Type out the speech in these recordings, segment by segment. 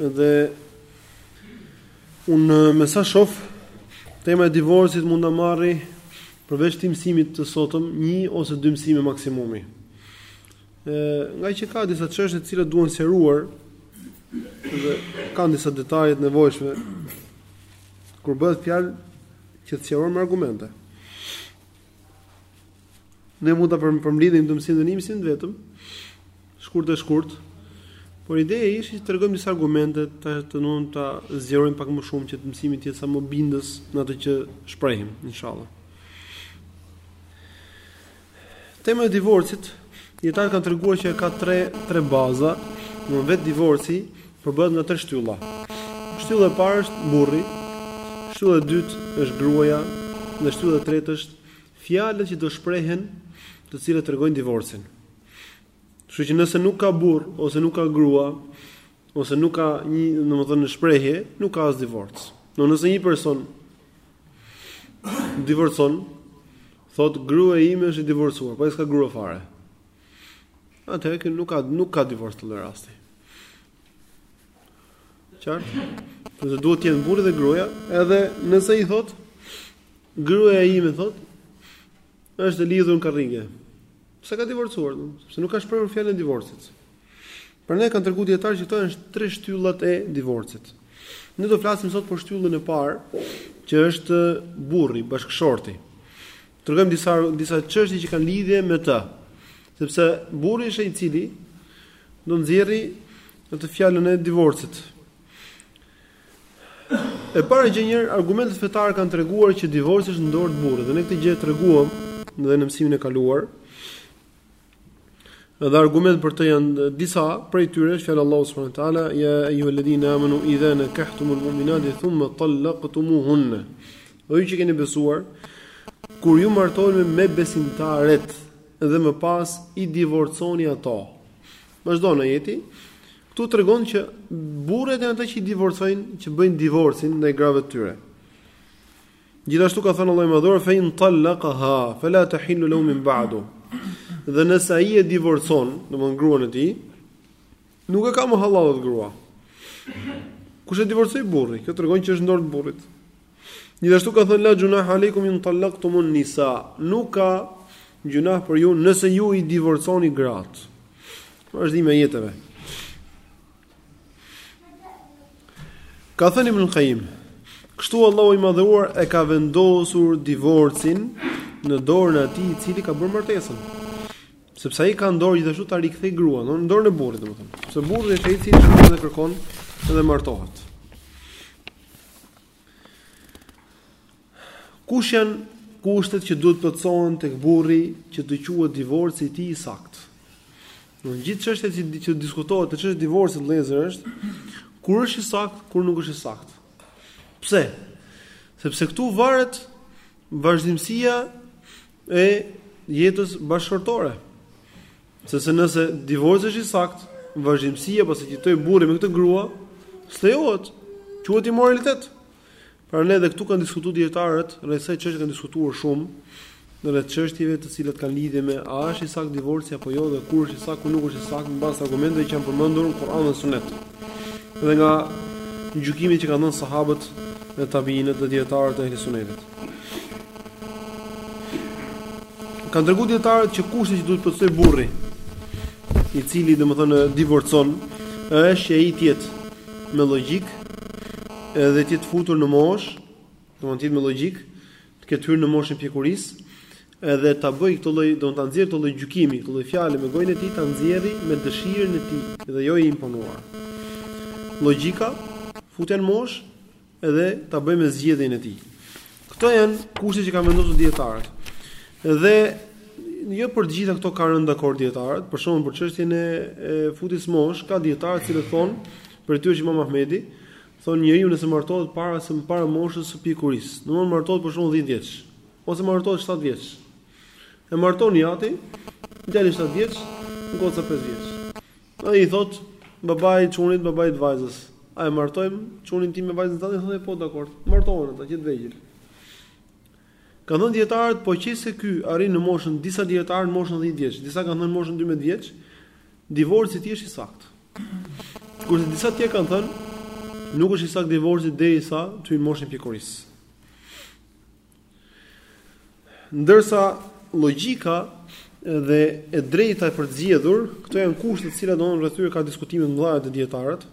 Edhe un me sa shof tema e divorcit mund të marri përveç të mësimit të sotëm, një ose dy mësime maksimumi. Ë, ngaqë ka disa çështje të cilat duan sqaruar dhe kanë disa detaje të nevojshme kur bëhet fjalë që të sqarojmë argumente. Ne mund ta përmblidhim këtë mësim edhe në një mësim të vetëm shkurt e shkurt. Por ideja ishte që të tregojmë disa argumente të mund ta zgjerojmë pak më shumë që mësimi të jetë sa më bindës në atë që shprehim, inshallah. Tema e divorcit Dijetarët kanë treguar që ka tre tre baza, do vet divorci përbëhet nga tre shtylla. Shtylla e parë është burri, shtylla e dytë është gruaja dhe shtylla e tretë është fjalët që do shprehen, të cilat tregojnë divorcin. Kështu që nëse nuk ka burrë ose nuk ka grua ose nuk ka një, domethënë, shprehje, nuk ka as divorc. Do nëse një person divorcon, Thotë gruaja ime është e divorcuar, po ai s'ka grua fare. Atëherë nuk ka nuk ka divorc në këtë rast. Qartë? Se duhet të jenë burri dhe gruaja, edhe nëse i thotë gruaja ime thotë është e lidhur në karrige. S'e ka divorcuar? Sepse nuk ka shprehur fjalën e divorcit. Prandaj kanë treguar dijetarët që këto janë tre shtyllat e divorcit. Ne do flasim sot për shtyllën e parë, që është burri, bashkëshorti. Tregojmë disa disa çështje që kanë lidhje me të. Sepse burri është ai i cili do nxjerrë atë fjalën e divorcit. E para gjë njëherë argumentet fetare kanë treguar që divorci është në dorë të burrit dhe ne këtë gjë e treguam edhe në mësimin e kaluar. Dhe argument për të janë disa prej tyre është fjala e Allahut subhanahu wa taala ya ayyuhalladhina amanu idha nakahtumul mu'minati thumma tallaqtumuhunna. O ju që keni besuar, kur ju martoheni me besimtaret dhe më pas i divorconi ato. Vazhdon ajeti, këtu tregon që burrat janë ata që i divorcojnë, që bëjnë divorcin ndaj grave të tyre. Gjithashtu ka thënë Allahu i Madhëruar fe in tallaqaha fala tahillu lahu min ba'du. Dhe nëse ai e divorcon, domthon gruan e tij, nuk e ka më hallall atë grua. Kush e divorcoi? Burri. Kjo tregon që është në dorë të burrit. Gjithashtu ka thënë la junah aleikum in talaqtumun nisa, nuk ka gjynah për ju nëse ju i divorconi gratë. Vazhdim i ajeteve. Ka thënë Ibn Qayyim, kështu Allahu i madhëruar e ka vendosur divorcin në dorën e atij i cili ka bërë martesën. Sepse ai ka në dorë gjithashtu ta rikthejë gruan, në dorën e burrit domethënë. Sepse burri është ai i cili shkon dhe kërkon dhe martohet. Kush janë kushtet që duhet të plotësohen tek burri që të quhet divorci i tij i saktë? Domethënë gjithë çështja që që diskutohet te çështja e divorcit vëllëzër është kur është i saktë, kur nuk është i saktë. Pse? Sepse këtu varet vazhdimësia e jetës bashkëshortore. Sepse nëse divorci është i saktë, vazhdimësia pastaj e këtij burri me këtë grua, s'lejohet. Quhet imoralitet. Prandaj edhe këtu kanë diskutuar dietarët, rreth kësaj çështje kanë diskutuar shumë, në rreth çështjeve të cilat kanë lidhje me a është i saktë divorci apo jo dhe kur është i saktë, kur nuk është i saktë në bazë argumenteve që janë përmendur në Kur'an dhe Sunet. Dhe nga gjykimet që kanë dhënë sahabët dhe tabiinët dhe dietarët e Sunetit. Kanë treguar dietarët që kushtet që duhet të plotësojë burri, i cili domethënë divorcon, është që ai të jetë me logjik, edhe të jetë futur në moshë, domethënë të jetë me logjik, të ketë hyrë në moshën e pjekurisë, edhe ta bëjë këtë lloj, domethënë ta nxjerrë këtë lloj gjykimi, këtë lloj fjale me gojën e tij, ta nxjerrë me dëshirën e tij dhe jo i imponuar. Logjika, futja në moshë, Edhe ta bëjë me zgjedhjen e tij. Këto janë kushtet që kanë vendosur dietarët. Dhe jo për të gjitha këto kanë rënë dakord dietarët, për shembull për çështjen e, e futjes në moshë, ka dietarë që thonë prej tyre qe Imam Ahmedi, thonë njeriu nëse martohet para se më para moshës së pjekurisë, domethënë martohet për shembull 10 vjeç, ose martohet 7 vjeç. E marton i jati, djali 7 vjeç, goca 5 vjeç. Ai i thotë babait të çunit, babait të vajzës, a e martojmë çunin tim me vajzën tënde? Ai thotë po, dakord. Martohen ata që të vegjël. Kanë thënë dietarët, po qe se ky arrin në moshën disa dietarë në moshën 10 vjeç, disa kanë thënë moshën 12 vjeç, divorci i tij është i saktë. Kurse disa të tjerë kanë thënë nuk është i saktë divorci derisa të hyjë në moshën e pjekurisë. Ndërsa logjika dhe e drejta e për të zgjedhur, këto janë kushte të cilat domthonë rreth tyre ka diskutime të mëdha të dietarët.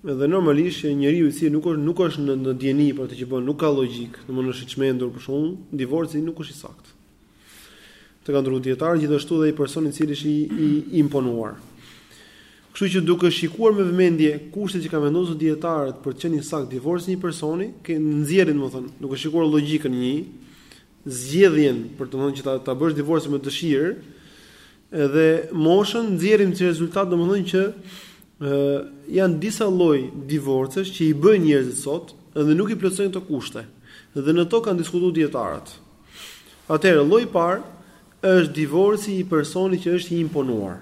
Dhe normalisht që njeriu i cili nuk është nuk është në në dijeni për atë që bën, nuk ka logjikë, domthonë është i çmendur për shembull, divorci nuk është i saktë. Të kanë thënë dijetarët gjithashtu dhe ai person i cili është i imponuar. Kështu që duke shikuar me vëmendje kushtet që kanë vendosur dijetarët për të qenë i saktë divorci një personi, që nxjerrin domethënë, duke shikuar logjikën e një zgjedhjen për të thonë që ta ta bësh divorcin me dëshirë, edhe moshën nxjerrim si rezultat domethënë që ë janë disa lloj divorcesh që i bëjnë njerëzit sot dhe nuk i plotësojnë këto kushte. Dhe në to kanë diskutuar dijetarët. Atëherë, lloji i parë është divorci i personit që është i imponuar.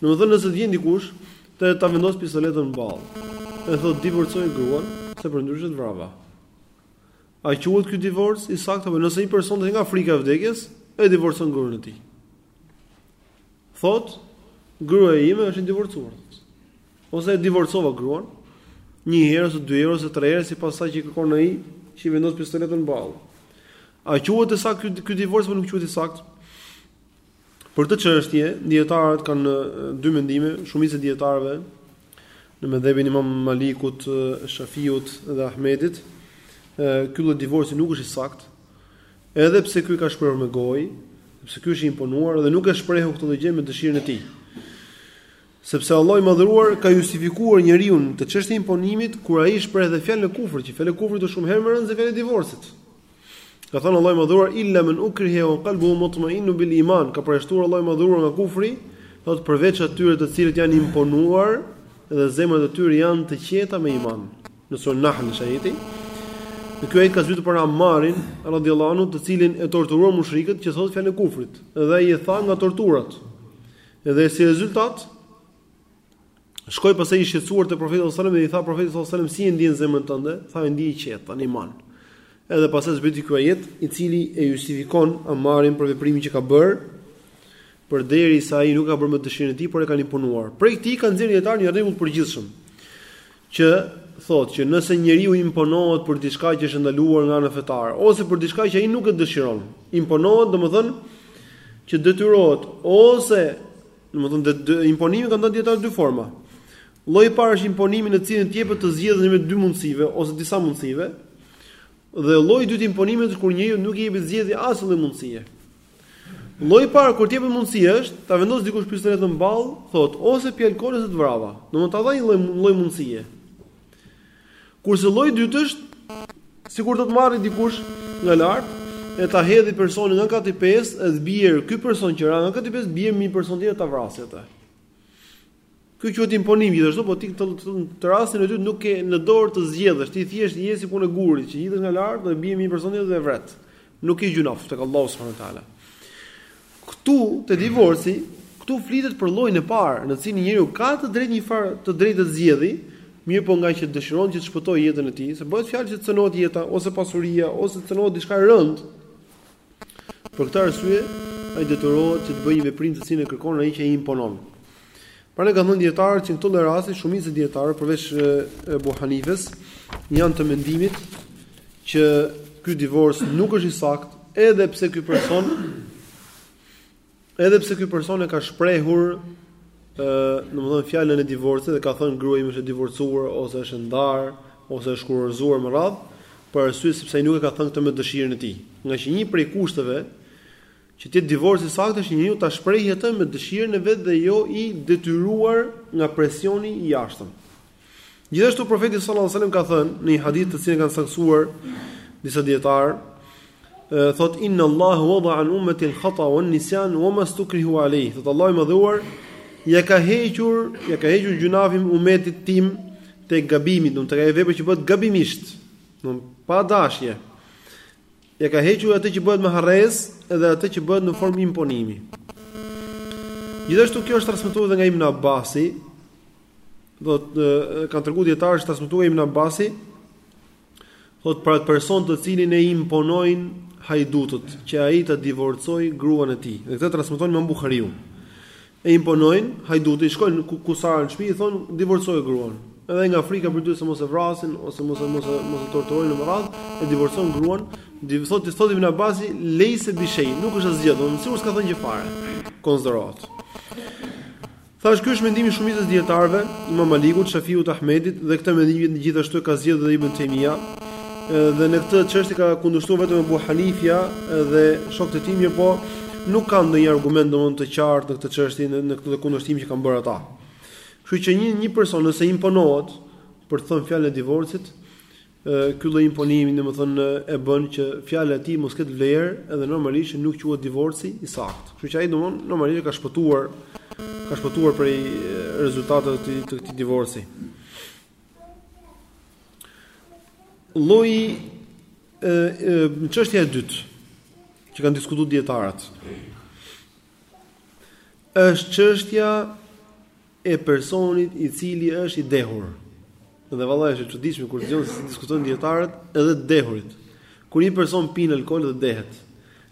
Domethënë, nëse të vjen dikush të ta vendos pistoletën në ballë, e thotë divorcoj gruan, se përndryshe të vrava. A quhet ky divorc i saktë apo nëse një person të nga frika e vdekjes, e divorcon gruan e tij. Thot, gruaja ime është e divorcuar. Ose e divorcova gruan, një herë ose dy herë ose tre herë sipas asaj që kërkon ai, që i vendos pistoletën në ballë. A quhet i saktë ky ky divorc apo nuk quhet i saktë? Për këtë çështje, dietarët kanë dy mendime, shumica e dietarëve në medhhebin e Imam Malikut, Shafiut dhe Ahmedit, ky lloj divorci nuk është i saktë, edhe pse ky ka shprehur me gojë, sepse ky është i imponuar dhe nuk e shprehu këtë gjë me dëshirën e tij. Sepse Allahu i Madhëruar ka justifikuar njeriu te çështja e imponimit kur ai shpreh dhe fjalën e kufrit, që fjala e kufrit është shumë herë më e rëndë se fjala e divorcit. Ka thënë Allahu i Madhëruar illa men ukriha wa qalbuhu mutma'innu bil iman, ka përjashtuar Allahu i Madhëruar nga kufri, thot përveç atyre të cilët janë imponuar dhe zemrat e tyre janë të qeta me iman. Në surën Nahl është ajeti. Ky ajet ka zbritur për Ammarin radhiyallahu anhu, të cilin e torturuan mushrikët që thotë fjalën e kufrit, dhe ai e tha nga torturat. Dhe si rezultat shkoi pastaj i shqetësuar te profeti sallallahu alajhi wasallam dhe i tha profeti sallallahu alajhi wasallam si e ndjen zemrën tënde? Tha e ndjej të qetë, tan iman. Edhe pastaj zbriti ky ajet i cili e justifikon Amarin për veprimin që ka bërë përderisa ai nuk e ka bërë me dëshirën e tij, por e kanë imponuar. Prej këtij kanë nxjerrë dietarët një rregull të përgjithshëm. që thotë që nëse njeriu imponohet për diçka që është ndaluar nga ana fetare ose për diçka që ai nuk e dëshiron, imponohet, domethënë që detyrohet ose domethënë de, imponimi kanë thënë dietarët dy forma. Lloji i parë është imponimi në cilin të jepet të zgjedhësh mes dy mundësive ose disa mundësive. Dhe lloji i dytë imponimi është kur njeriut nuk i jepet zgjedhje as lloj mundësie. Lloji i parë kur të jepet mundësia është ta vendosë dikush pistoletën në ballë, thotë, ose pi alkool ose të vrava. Domthonë ta dha një lloj lloj mundësie. Kurse lloji i dytë është sikur do të marrë dikush nga lart e ta hedhë personin nga kati pestë, e të bjerë ky person që ra nga kati pestë, bjerë mbi një person tjetër ta vrasë atë. Ky quhet imponim gjithashtu, po ti te rasti e dytë nuk ke në dorë të zgjedhësh, ti thjesht je si punë guri, që hidhesh nga lart dhe bie mbi një person tjetër dhe vret. Nuk ke gjunaf tek Allahu subhanahu wa taala. Ktu te divorci, këtu flitet për llojin e parë, në të cilin njeriu ka të drejtë një farë të drejtë të zgjedhë, mirëpo ngaqë dëshiron që të shpëtojë jetën e tij, se bëhet fjalë që të cënohet jeta ose pasuria ose të cënohet diçka e rëndë. Për këtë arsye, ai detyrohet që të bëjë një veprim të cilin e kërkon ai që i imponon. Prandaj kanë thënë dietarët që në këtë rast shumica e dietarëve përveç Abu Hanifes janë të mendimit që ky divorc nuk është i saktë, edhe pse ky person Edhe pse ky person e ka shprehur ë, domethënë fjalën e divorcit dhe ka thënë gruaja ime është e divorcuar ose është e ndarë ose është kështu me radhë, për arsye sepse ai nuk e ka thënë këtë me dëshirën e tij. Ngaqë një prej kushteve që të jetë divorci i saktë është që njeriu ta shprehë atë me dëshirën e vet dhe jo i detyruar nga presioni i jashtëm. Gjithashtu profeti sallallahu alajhi wasallam ka thënë në një hadith të cilin e kanë saktësuar disa dietar, thot inna Allah wada an ummati al khata wa an nisyan wa ma stukrihu alayh. Thot Allahu i madhëruar ja ka hequr, ja ka hequr gjunafin umetit tim te gabimi, do të thotë vepra që bëhet gabimisht, domethënë pa dashje. Ja ka hequr atë që bëhet me harresë dhe atë që bëhet në formë imponimi. Gjithashtu kjo është transmetuar edhe nga Ibn Abbasi, domethënë kanë treguar dietarë është transmetuar nga Ibn Abbasi thot për atë person të cilin e imponojnë hajdutët që ai të divorcojë gruan e tij. Dhe këtë transmeton Imam Buhariu. E imponojnë hajdutët, shkojnë ku kusarët në shtëpi i thonë divorcoje gruan. Edhe nga frika për arsye se mos e vrasin ose mos e mos e mos e torturojnë e me radhë, e divorcon gruan. Dhe thot i thot Ibn Abbasi lejse bishej, nuk është asgjë, do të thotë s'ka thënë gjë fare. Konsiderohet. Thashë, ky është mendimi i shumicës së dijetarëve, Imam Malikut, Shafiut, Ahmedit, dhe këtë mendim gjithashtu e ka zgjedhur dhe Ibn Taymija, dhe në këtë çështje ka kundërshtuar vetëm Abu Hanifja dhe shokët e tij, mirëpo nuk ka ndonjë argument domthonë të qartë në këtë çështje në në këtë kundërshtim që kanë bërë ata. Kështu që një një person nëse imponohet për të thënë fjalën e divorcit, Ky lloj imponimi, domethënë, e bën që fjala e tij mos ketë vlerë dhe normalisht nuk quhet divorci i saktë. Kështu që ai domon normalisht ka shpëtuar ka shpëtuar prej rezultateve të të këtij divorci. Lloji ë çështja e dytë që kanë diskutuar dietarët është çështja e personit i cili është i dehur. Dhe vallai është e çuditshme kur dëgjon se si diskutojnë dijetarët edhe të dehurit. Kur një person pin alkool dhe dehet,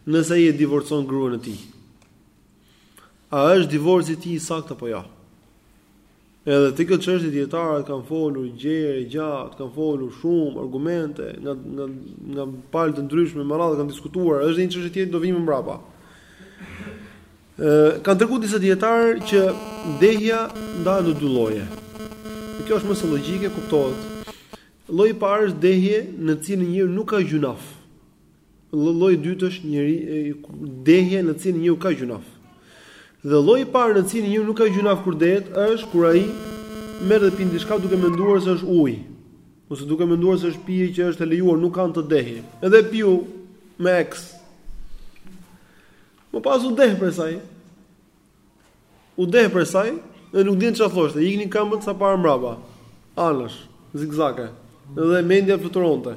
nëse ai e divorcon gruan e tij, a është divorci i tij i saktë apo jo? Edhe te kjo çështje dijetarët kanë folur gjerë gjatë, kanë folur shumë argumente nga nga nga palë të ndryshme e me radhë kanë diskutuar, është një çështje tjetër do vijmë mbrapa. Kanë treguar disa dijetarë që dehja ndahet në dy lloje. Dhe kjo është më se logjike, kuptohet. Lloji i parë është dehje në të cilën njeriu nuk ka gjynah. Lloji i dytë është njeri dehje në të cilën njeriu ka gjynah. Dhe lloji i parë në të cilin njeriu nuk ka gjynah kur dehet është kur ai merr dhe pin diçka duke menduar se është ujë ose duke menduar se është pije që është e lejuar, nuk ka për të dehur. Edhe e piu me eks. Më pas u deh prej saj. U deh prej saj dhe nuk dinte ça thoshte. Iknin këmbët sa para mbrapa. Anash, zigzake. Dhe mendja fluturonte.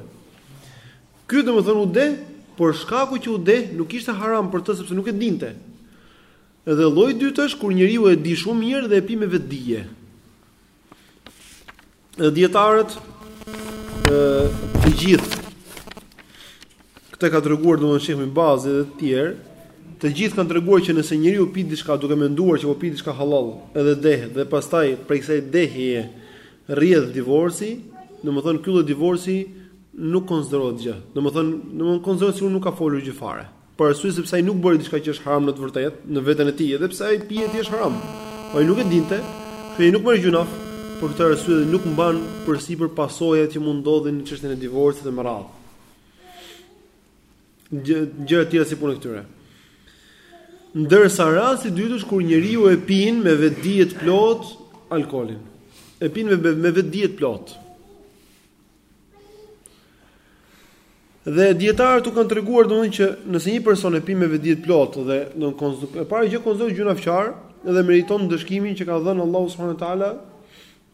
Ky domethënë u deh, por shkaku që u deh nuk ishte haram për të sepse nuk e dinte. Edhe lloji i dytë është kur njeriu e di shumë mirë dhe e pi me vetëdije. Dijetarët të gjithë këtë ka treguar domethënë Shejh Bin Bazi dhe të tjerë, të gjithë kanë treguar që nëse njeriu pi diçka duke menduar që po pi diçka hallall, edhe dehet dhe pastaj prej kësaj dehjeje rrjedh divorci, domethënë ky lloj divorci nuk konsiderohet gjë. Domethënë, domethënë konsiderohet sikur nuk ka folur gjë fare. Për arsye sepse ai nuk bëri diçka që është haram në të vërtetë, në veten e tij, edhe pse ajo pije është haram. Po ai nuk e dinte, kështu ai nuk merr gjynah, për këtë arsye dhe nuk mban përsipër pasojat që mund të ndodhin në çështjen e divorcit e me radhë. Gjëra të tjera si puna e këtyre. Ndërsa rasti i dytë është kur njeriu e pin me vetëdije të plotë alkoolin. E pin me me vetëdije të plotë. Dhe dijetarët këtu kanë treguar domethënë që nëse një person e pi me vetëdije të plotë dhe do të konsumojë, e para gjë konsiderohet gjynahqar dhe meriton ndëshkimin që ka dhënë Allahu subhanahu wa taala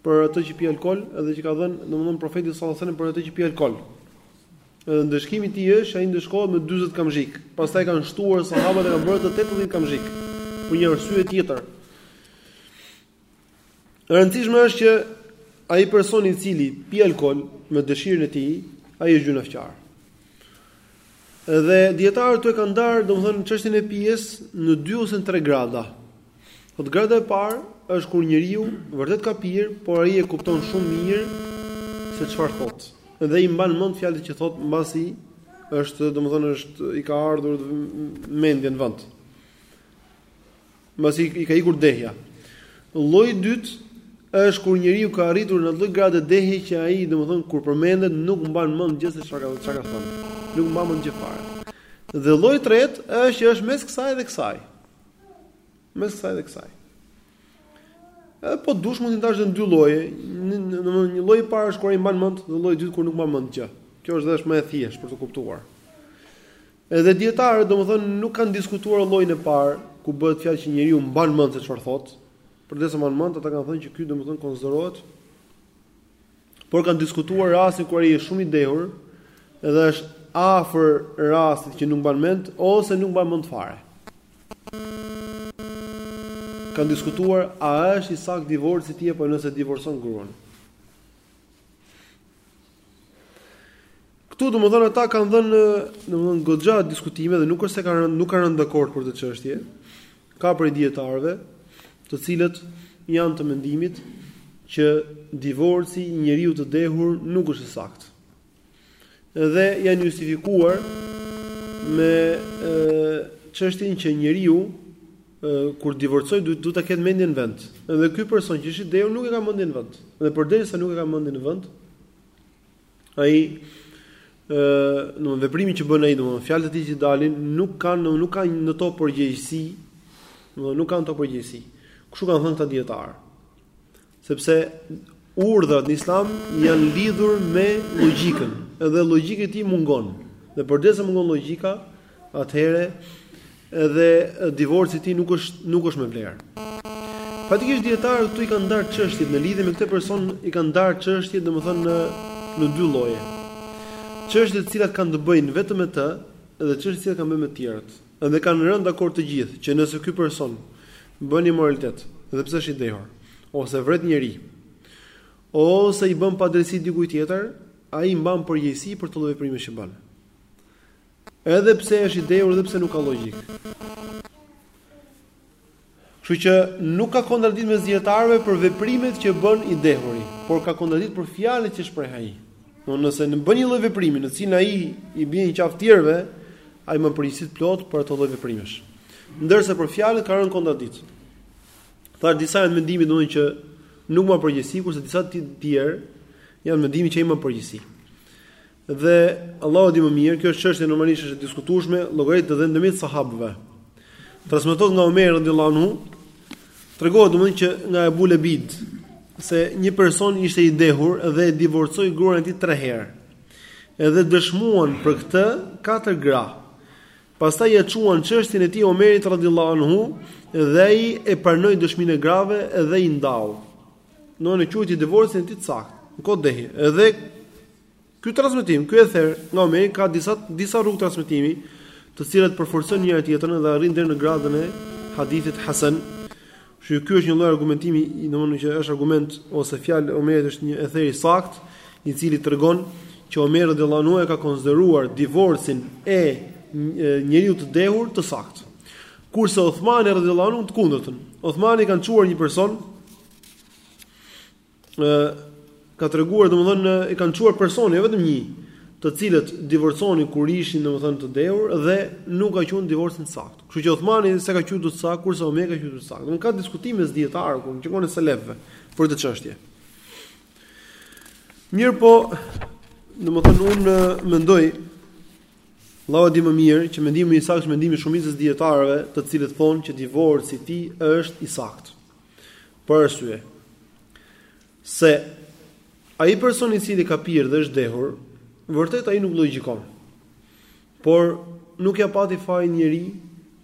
për atë që pi alkool edhe që ka dhënë domethënë profeti sallallahu alajhi wasallam për atë që pi alkool. Edhe ndëshkimi i tij është ai ndëshkohet me 40 kamxhik. Pastaj kanë shtuar sahabët e kanë bërë atë 80 kamxhik. Për një arsye tjetër. E rëndësishme është që ai person i cili pi alkool me dëshirën e tij, ai është gjynahqar. Dhe dijetarët këtu e kanë ndarë domethënë çështjen e pijes në dy ose në tre grada. Po grada e parë është kur njeriu vërtet ka pirë, por ai e kupton shumë mirë se çfarë thotë. Dhe i mban mend fjalët që thotë mbasi është domethënë është i ka ardhur mendja në vend. Mbasi i ka ikur dehja. Lloji i dytë është kur njeriu ka arritur në një lloj grade dehje që ai, domethënë kur përmendet nuk mban mend gjë se çfarë ka çfarë ka thënë. Nuk mban mend gjë fare. Dhe lloji i tretë është që është mes kësaj dhe kësaj. Mes kësaj dhe kësaj. Edhe po dush mund t'i ndash në dy lloje, domethënë një lloj i parë është kur ai mban mend dhe lloji i dytë kur nuk mban mend gjë. Kjo është dhe është më e thjeshtë për t'u kuptuar. Edhe dijetarët, domethënë, nuk kanë diskutuar llojin e parë, ku bëhet fjalë që njeriu mban mend se çfarë thotë, përderisa mban mend, ata kanë thënë që ky domethënë konsiderohet por kanë diskutuar rastin kur ai është shumë i dehur dhe është afër rastit që nuk mban mend ose nuk mban mend fare. Kanë diskutuar a është i saktë divorci i tij apo jo nëse divorcon gruan. Këtu domethënë ata kanë dhënë domethënë goxha diskutime dhe nuk është se kanë rënë, nuk kanë rënë dakord për këtë çështje. Ka prej dijetarëve të cilët janë të mendimit që divorci i njeriut të dehur nuk është i saktë. Dhe janë justifikuar me çështjen që njeriu kur divorcon duhet duhet ta ketë mendjen në vend. Edhe ky person që është i dehur nuk e ka mendjen në vend. Dhe përderisa nuk e ka mendjen në vend, ai ë, domethënë veprimi që bën ai, domethënë fjalët e tij që dalin nuk kanë nuk kanë në to përgjegjësi, domethënë nuk ka në to përgjegjësi. Kështu kanë thënë këta dijetarë. Sepse urdhrat në Islam janë lidhur me logjikën, edhe logjika e tij mungon. Dhe përderisa mungon logjika, atëherë edhe divorci i tij nuk është nuk është me vlerë. Faktikisht dijetarët këtu i kanë ndarë çështjet në lidhje me këtë person, i kanë ndarë çështjet domethënë në në dy lloje. Çështjet e cilat kanë të bëjnë vetëm me të dhe çështjet që kanë të bëjnë me të tjerët. Dhe kanë rënë dakord të gjithë që nëse ky person bën imoralitet, edhe pse është i dehur, ose vret njeri, ose i bën padrejtësi dikujt tjetër, ai mban përgjegjësi për ato lloj veprimesh që bën. Edhe pse është i dehur, edhe pse nuk ka logjikë. Kështu që nuk ka kontradiktë mes dijetarëve për veprimet që bën i dehuri, por ka kontradiktë për fjalët që shpreh ai. Domthonë nëse bën një lloj veprimi në të cilin ai i bie në qafë të tjerëve, ai mban përgjegjësi të plotë për ato lloj veprimesh. Ndërsa për fjalët ka rënë kontradiktë. Thamë disa janë të mendimit domthonë që nuk mban përgjegjësi kurse disa të tjerë janë të mendimit që ai mban përgjegjësi. Dhe Allahu di më mirë, kjo është çështje normalisht është e diskutueshme, llogaritet edhe ndërmjet sahabëve. Transmetohet nga Omer radhiyallahu anhu, tregohet domthonjë që nga Abu Lebid se një person ishte i dehur dhe e divorcoi gruan e tij 3 herë. Edhe dëshmuan për këtë katër gra. Pastaj ia çuan çështjen e tij Omerit radhiyallahu anhu dhe ai e pranoi dëshminë e grave dhe i ndau. Domethënë e quajti divorcin e tij të saktë. Në kohë dehjeje. Edhe Ky transmetim, ky ether nga Omeri ka disa disa rrugë transmetimi, të cilat përforcojnë njëra tjetrën dhe arrijnë deri në gradën e hadithit hasan. Kështu që ky është një lloj argumentimi, domethënë që është argument ose fjalë e Omerit është një ether i saktë, i cili tregon që Omeri radhiyallahu anhu e ka konsideruar divorcin e njeriu të dehur të saktë. Kurse Uthmani radhiyallahu anhu të kundërtën. Uthmanit i kanë çuar një person ë ka treguar domethënë i kanë çuar persona, jo vetëm një, të cilët divorconin kur ishin domethënë të dehur dhe nuk e ka quajtur divorcin të saktë. Kështu që Uthmani s'e ka quajtur të saktë, kurse Omeri e ka quajtur të saktë. Domethënë ka diskutime mes dijetarëve qysh në kohën e selefëve për këtë çështje. Mirëpo, domethënë unë mendoj Allahu di më mirë që mendimi i saktë është mendimi i shumicës së dijetarëve, të cilët thonë që divorci i tij është i saktë. Për arsye se ai person i cili ka pirë dhe është dehur, vërtet ai nuk logjikon. Por nuk ia pati fajin njeri,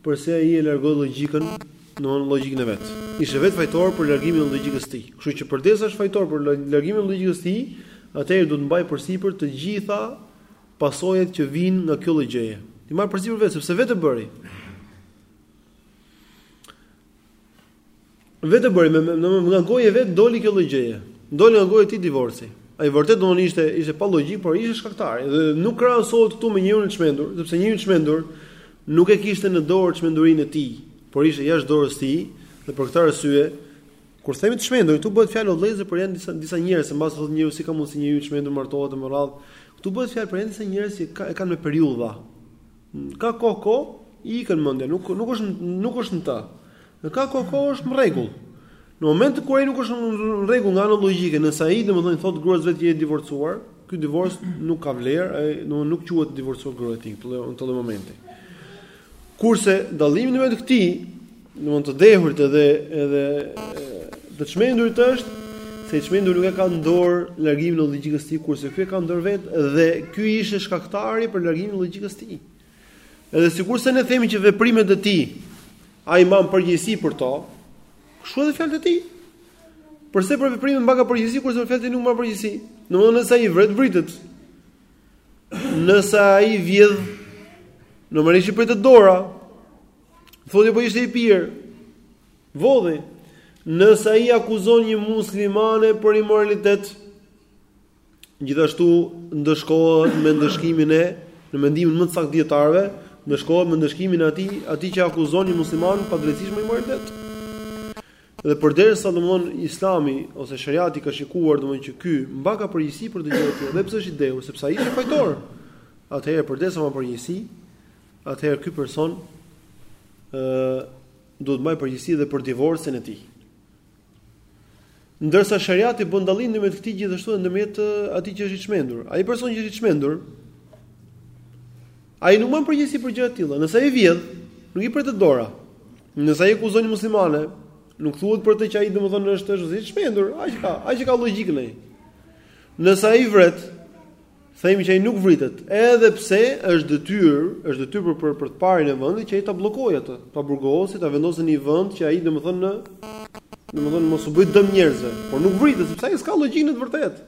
përse ai e largoi logjikën, në logjikën e vet. Ishte vetë fajtor për largimin e logjikës së tij. Kështu që përderisa është fajtor për largimin e logjikës së tij, atëherë duhet të mbajë përsipër të gjitha pasojat që vijnë nga kjo lloj gjëje. T'i marrë përsipër vetë sepse vetë e bëri. Vetë e bëri me nga goja e vet doli kjo lloj gjëje. Doli nga goja e tij divorci. Ai vërtet domethënë ishte ishte pa logjikë, por ishte shkaktari dhe nuk krahasohet këtu me njeriun e çmendur, sepse njeriu i çmendur nuk e kishte në dorë çmendurinë e tij, por ishte jashtë dorës së tij dhe për këtë arsye kur themi të çmendur, këtu bëhet fjalë o vëllezër për janë disa disa njerëz, mbase thotë njeriu si ka mundsi njeriu i çmendur të martohet e me radhë. Këtu bëhet fjalë për janë disa njerëz që ka, e kanë me periudha. Ka kohë kohë i ikën mendja, nuk nuk është nuk është në të. Dhe ka kohë kohë është në rregull. Në momentin kur ai nuk është në rregull nga ana logjike, nëse ai domethënë thotë gruas së vet që je e divorcuar, ky divorc nuk ka vlerë, ai domethënë nuk quhet e divorcuar gruaja e tij në këtë lloj momenti. Kurse dallimi ndërmjet këtij Ndërmjet të dehurit edhe edhe të çmendurit është se i çmenduri nuk e ka në dorë largimin e logjikës së tij kurse ky e ka në dorë vet dhe ky ishte shkaktari për largimin e logjikës së tij. Edhe sikurse ne themi që veprimet e tij ai mban përgjegjësi për to, kështu edhe fjalët e tij. Përse për veprimet mbaka përgjegjësi kurse për fjalët e nuk mbaka përgjegjësi? Domthonë nëse ai vret vritet. Nëse ai vjedh normalisht i pritet dora, Thotë po ishte i pirë. Vodhi, nëse ai akuzon një muslimane për imoralitet, gjithashtu ndëshkohet me ndëshkimin e në mendimin më të saktë të dijetarëve, ndëshkohet me ndëshkimin e atij, atij që akuzon një musliman padrejtësisht me imoralitet. Dhe përderisa domthon Islami ose Sheriati i ka shikuar domthon që ky mbaka përgjegjësi për gjëra të tjera, dhe pse është i dehur, sepse ai është fajtor. Atëherë përderisa mban përgjegjësi, atëherë ky person ë duhet të mbajë përgjegjësi dhe për divorcin e tij. Ndërsa sheriati bën dallim ndërmjet këtij gjithashtu edhe ndërmjet atij që është i çmendur. Ai person që është i çmendur, ai nuk mban përgjegjësi për gjëra të tilla. Nëse ai vjedh, nuk i pritet dora. Nëse ai akuzon një muslimane, nuk thuhet për të që ai domethënë është është i çmendur, aq ka, aq ka logjikën ai. Nëse ai vret, Themi që ai nuk vritet, edhe pse është detyrë, është detyrë për për, për të parin e vendit që ai ta bllokojë atë, ta burgosi, ta vendosë në një vend që ai domethënë domethënë mos u bëj dëm njerëzve, por nuk vritet sepse ai s'ka logjikë në të vërtetë.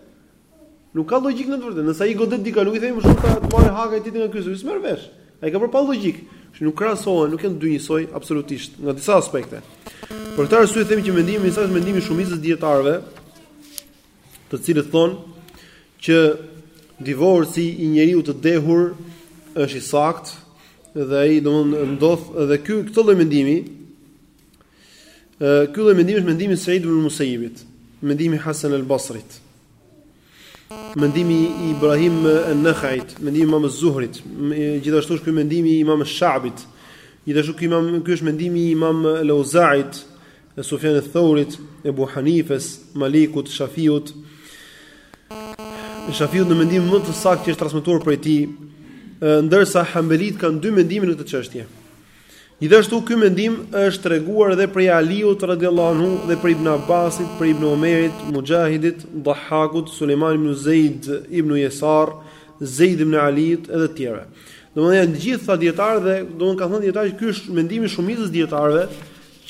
Nuk ka logjikë në të vërtetë. Nëse ai godet dikë, nuk i themi më shumë ta të merret haka e tij nga ky sepse, s'merr vesh. Ai e ka bërë pa logjikë. Që nuk krahasohen, nuk janë dy njësoj absolutisht nga disa aspekte. Për këtë arsye themi që mendimi i saktë është mendimi i shumicës së dijetarëve, të cilët thonë që divorci i njeriu të dehur është i saktë dhe ai domthonë ndodh dhe ky këtë lloj mendimi ky lloj mendimi është mendimi i Seid ibn Musejibit mendimi i Hasan al-Basrit mendimi i Ibrahim an-Nahait mendimi i Imam Zuhrit gjithashtu është ky mendimi i Imam Sha'bit gjithashtu ky imam ky është mendimi i Imam al-Auza'it e Sufjanit Thaurit, Ebu Hanifes, Malikut, Shafiut. Shafiut në mendim më të saktë që është transmetuar prej tij, ndërsa Hanbelit kanë dy mendime në këtë çështje. Gjithashtu ky mendim është treguar edhe prej Aliut radhiyallahu anhu dhe prej Ibn Abbasit, prej Ibn Omerit, Muxhahidit, Dahakut, Sulejman ibn Zejd ibn Jesar, Zejd ibn Alit edhe të tjerë. Domethënë të gjithë këta dijetarë dhe domethënë kanë thënë dijetarët që ky është mendimi i shumicës së dijetarëve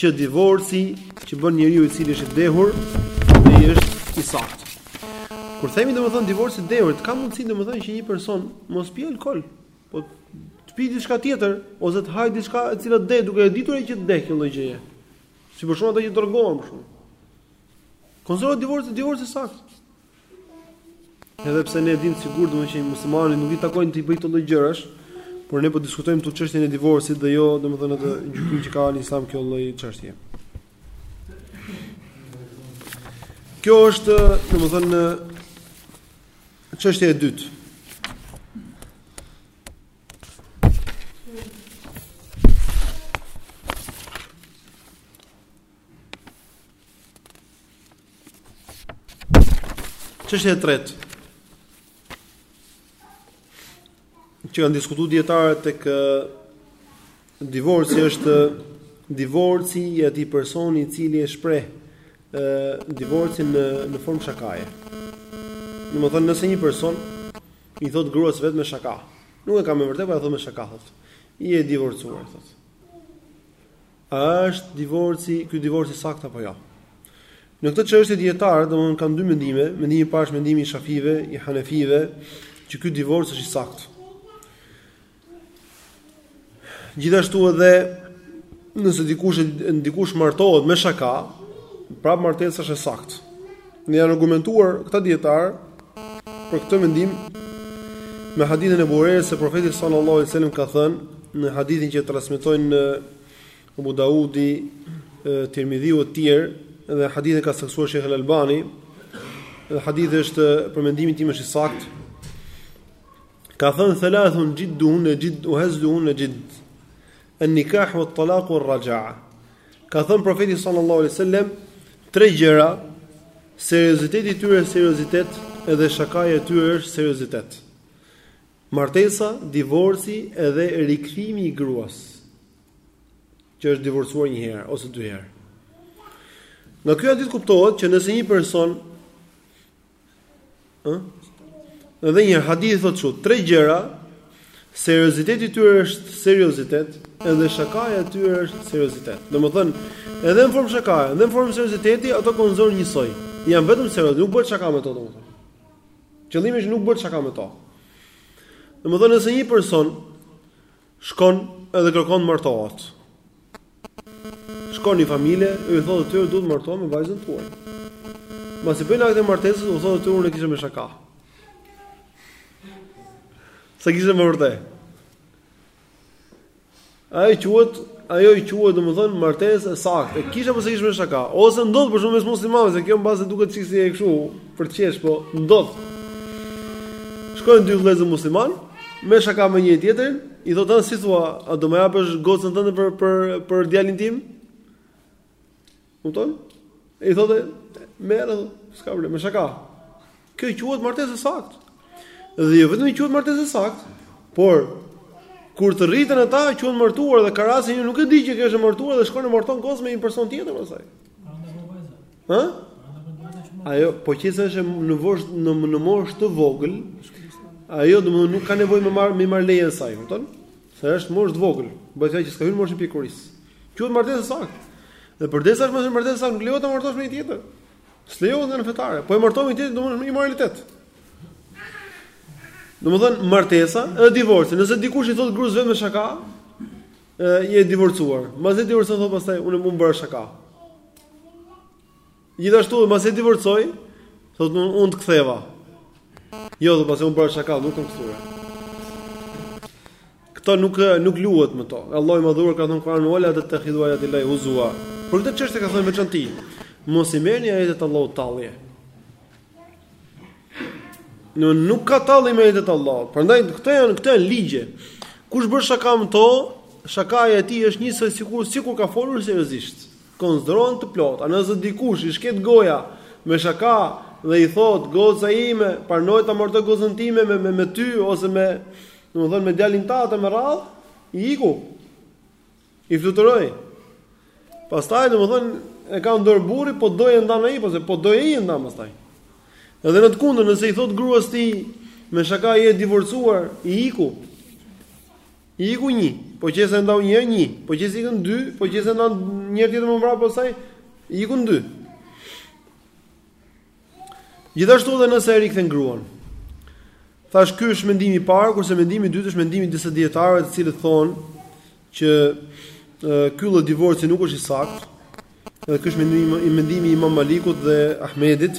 që divorci që bën njeriu i cili është i dehur dhe është i saktë. Kur themi domethën divorci i dehur, ka mundësi domethën që një person mos pi alkol, po të pi diçka tjetër ose të hajë diçka e cila të deh duke e ditur që të deh kjo lloj gjëje. Si për shembull ata që drogohen për shembull. Konsiderohet divorci divorci i saktë. Edhe pse ne e dimë të sigurt domethënë që muslimanit nuk i takojnë të bëjë këto lloj gjërash, por ne po diskutojmë këtu çështjen e divorcit dhe jo domethënë atë gjykim që ka në Islam kjo lloj çështje. Kjo është domethënë çështja e dytë. Çështja e tretë. Që kanë diskutuar dijetarët tek divorci është divorci i atij personi i cili e shpreh ë divorcin në në formë shakaje. Domethënë nëse një person i thot gruas vet me shaka. Nuk e ka me vërtetë, po e thot me shaka thot. Je e divorcuar thotë. A është divorci, ky divorc i saktë apo jo? Në këtë çështje dijetarët, domthonë kanë dy mendime, mendimi i parë është mendimi i Shafive, i Hanefive, që ky divorc është i saktë. Gjithashtu edhe nëse dikush dikush martohet me shaka, prap martesa është e saktë. Dhe janë argumentuar këta dijetarë për këtë mendim me hadithin Ebu Hurejrës se profeti sallallahu alajhi wasallam ka thënë në hadithin që transmetojnë Abu Daudi, Tirmidhiu e të tjerë dhe hadithin ka saktuar Sheikh Al-Albani. Dhe hadithi është për mendimin tim është i saktë. Ka thënë thalathun jidduhunne jidd ue hazluhunne jidd. En nikah wa talaq wa rajaa. Ka thënë profeti sallallahu alaihi wasallam tre gjëra serioziteti i tyre është seriozitet edhe shakaja e tyre është seriozitet. Martesa, divorci edhe rikthimi i gruas që është divorcuar një herë ose dy herë. Nga ky hadith kuptohet që nëse një person Ëh? Edhe një herë hadithi thotë çu, tre gjëra serioziteti i tyre është seriozitet, edhe shakaja e tyre është seriozitet. Domethënë, edhe në formë shakaje, edhe në formë serioziteti, ato konsiderohen njësoj. Jan vetëm serioze, nuk bëhet shaka me to domethënë. Qëllimi është nuk bëhet shaka me to. Domethënë, nëse një person Shkon edhe kërkon të martohet. Shkon në një familje, i thotë atyre dua të martohem me vajzën tuaj. Mbasi bëjnë aktin e martesës, u thotë atyre unë e kisha me shaka. S'e kisha me vërtet. Ai quhet, ajo i quhet domethën martesë e saktë. E kishte apo s'e kishte me shaka, ose ndodh për shembull mes muslimanëve, se kjo mbase duket çik si e kështu, Për të qesh po ndodh. Shkojnë dy vëllezër musliman, me shaka me njëri-tjetrin, i thotë si thua, a do ma japësh gocën tënde për për për djalin tim? Kupton? E i thotë, merre, s'ka problem, me shaka. Kjo quhet martesë e saktë. Dhe jo vetëm që quhet martesë e saktë, por kur të rriten ata quhen të martuar dhe ka raste njeriu nuk e di që kjo është e martuar dhe shkon e marton gocën me një person tjetër pastaj. Ë? Ajo po qe se është në vosh në në moshë të vogël, ajo domethënë nuk ka nevojë me marr me marr lejen e saj, kupton? Se është në moshë të vogël, bëhet fjalë që s'ka hyrë në moshën e pjekurisë. Quhet martesë e saktë. Dhe përderisa është moshë martesë e saktë, nuk lejohet të martosh me një tjetër. S'lejohet nga ana fetare, po e martoi me tjetrin domethënë është imoralitet. Domethën martesa dhe divorci, nëse dikush i thotë gruas së vet me shaka, ë je e divorcuar. Mbasi e divorcon thotë pastaj unë unë bëra shaka. Gjithashtu mbasi e divorcoi, thotë unë unë të ktheva. Jo, thotë pastaj unë bëra shaka, nuk të kam kthyer. Këto nuk nuk luhet me to. Allahu i madhuar ka thënë në Kur'an wala tattakhidhu ayati llahi huzwa. Për këtë çështje e ka thënë në veçanti, mos i merrni ajetet e Allahut tallje. Në nuk ka tallje me ajetet e Allahut. Prandaj këto janë këto janë ligje. Kush bën shaka me to, shakaja e tij është njësoj sikur sikur ka folur seriozisht. Konsiderohet e plotë. A nëse dikush i shket goja me shaka dhe i thot goca ime, pranoj ta martoj gocën time me me, me ty ose me Domethënë me djalin tat e me radhë i iku. I fluturoi. Pastaj domethënë e ka në dorë burri, po do e ndan ai, po se po do ai e ndan pastaj. Edhe në të kundër, nëse i thot gruas tij me shaka je e divorcuar, i iku. I iku një, po qe se e ndau një herë, po qe se ikën dy, po qe se e ndan një herë tjetër më mbrapa pastaj i iku dy. Gjithashtu dhe nëse e rikthen gruan. Thash ky është mendimi i parë, kurse mendimi i dytë është mendimi i disa dietarëve të cilët thonë që ky lloj divorci nuk është i saktë. Dhe ky është mendimi i mendimi i Imam Malikut dhe Ahmedit.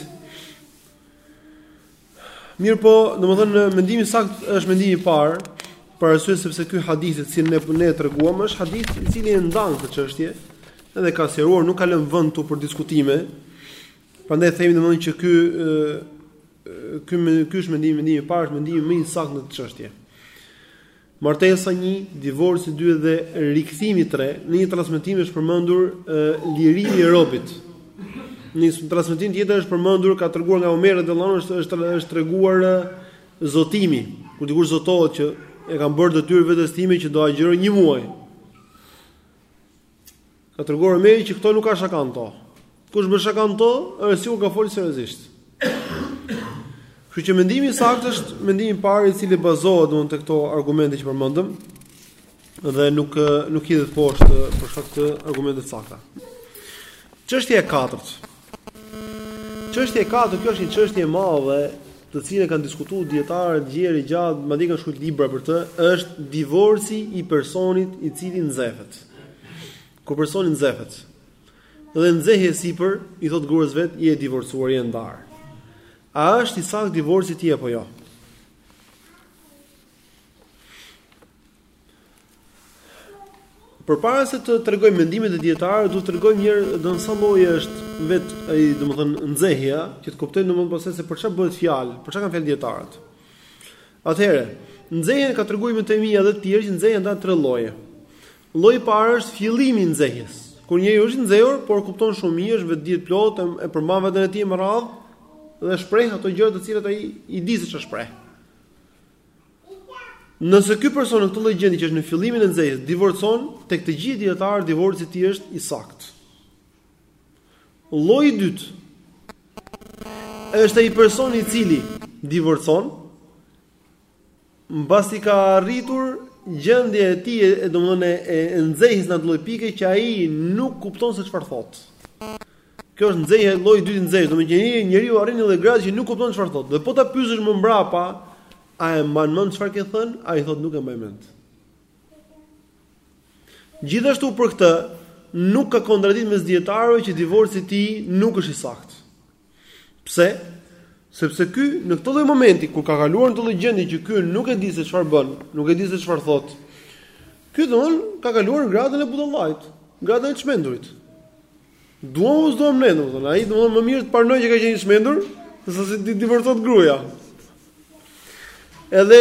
Mirëpo, domethënë, mendimi i saktë është mendimi i parë, për arsye sepse ky hadith që ne ne treguam është hadith i cili e ndan këtë çështje, edhe e ka sqaruar, nuk ka lënë vend këtu për diskutime. Prandaj themi domethënë që ky ky ky është mendimi mendimi i parë, mendimi më i saktë në këtë çështje. Martesa 1, divorci 2 dhe rikthimi 3, në një transmetim është përmendur lirimi i robit. Në një transmetim tjetër është përmendur ka treguar nga Omer radhiyallahu anhu është është është treguar zotimi, kur dikush zotohet që e kam bërë detyrë vetes sime që do agjëroj një muaj. Ka treguar Omeri që këto nuk ka shaka në to. Kush bën shaka në to, është sikur ka folë seriozisht. Kështu që mendimi i saktë është mendimi i parë i cili bazohet domethënë te këto argumente që përmendëm dhe nuk nuk hidhet poshtë për shkak të argumenteve të sakta. Çështja e katërt. Çështja e katërt kjo është një çështje e madhe, të cilën kanë diskutuar dijetarët gjerë e gjatë, madje kanë shkruar libra për të, është divorci i personit i cili nxehet. Kur personi nxehet dhe në nxehje sipër, i thotë gruas së vet, je e divorcuar, je e ndarë. A është i saktë divorci i tij apo jo? Përpara se të tregojmë mendimet e dijetarëve, duhet të tregojmë një herë sa lloj është vetë ai, domethënë nxehja, që të kuptojmë domethënë se për çfarë bëhet fjalë, për çfarë kanë folë dijetarët. Atëherë, nxehjen ka treguar Ibn Tejmije dhe të tjerë që nxehja ndahet në tre lloje. Lloji i parë është fillimi i nxehjes, kur njeriu është i nxehur, por kupton shumë mirë, është në vetëdije të plotë, e përmban veten e tij me radhë dhe shpreh ato gjëra të cilat ai i di se çfarë shpreh. Nëse ky person në këtë lloj gjendje që është në fillimin e nxehjes divorcon, tek të gjithë dijetarët divorci i tij është i saktë. Lloji i dytë është ai person i cili divorcon mbasi ka arritur gjendja e tij domethënë e nxehjes në atë lloj pike që ai nuk kupton se çfarë thotë. Kjo është nxehja, lloji i dytë i nxehjes, domethënë që njeriu arrin në atë lloj grade që nuk kupton çfarë thotë. Dhe po ta pyesësh më mbrapa, a e mban mend çfarë ke thënë? Ai thotë nuk e mbaj mend. Gjithashtu për këtë nuk ka kontradiktë mes dijetarëve që divorci i tij nuk është i saktë. Pse? Sepse ky në këtë lloj momenti kur ka kaluar në këtë lloj gjendje që ky nuk e di se çfarë bën, nuk e di se çfarë thotë. Ky domethënë ka kaluar në gradën e budallait, gradën e të çmendurit. Duam apo s'duam ne, domethënë, ai domethënë më mirë të pranojë që ka qenë i çmendur, sesa t'i divorcohet gruaja. Edhe